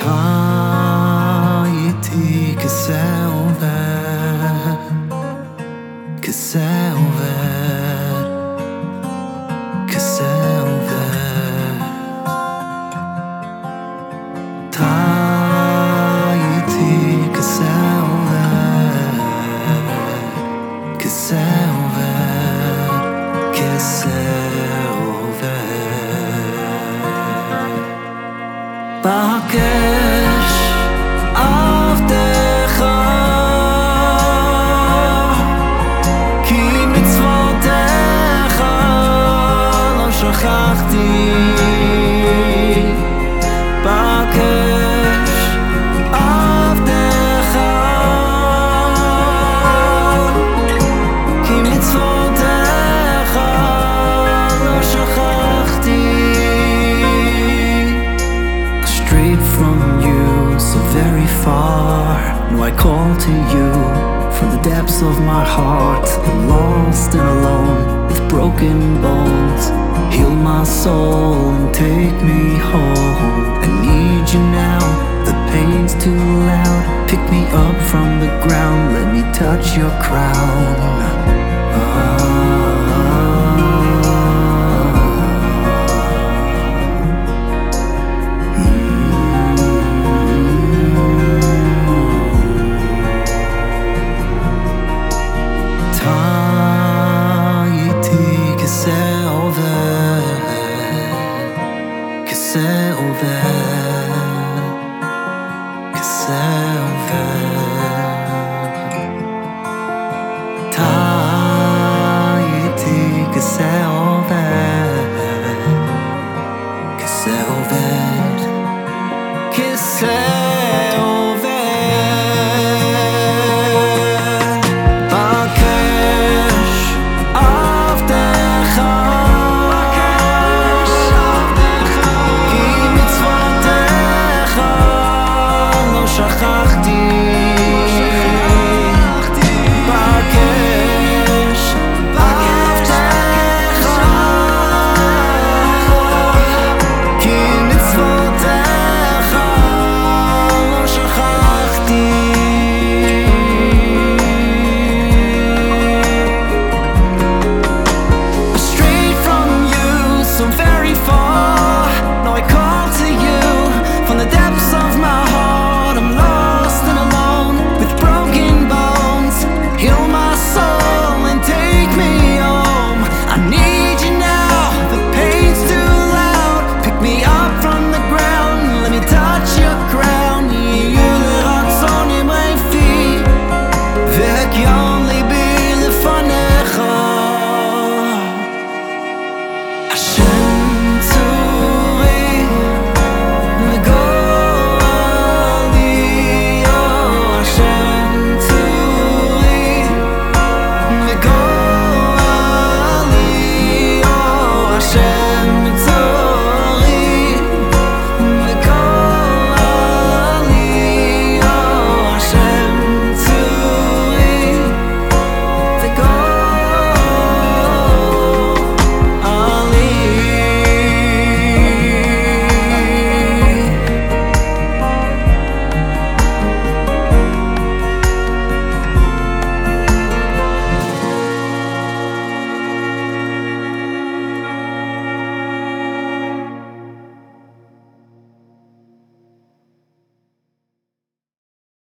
Tayyiti kıselver Kıselver Kıselver Tayyiti kıselver Kıselver Kıselver Bahar שכחתי בקש עבדך כי מצוותיך לא שכחתי straight from you, so very far. No, I call to you from the depths of my heart. I'm lost and alone with broken bones. Heal my soul and take me home. I need you now, the pain's too loud. Pick me up from the ground, let me touch your crown. Ah. Mm. Time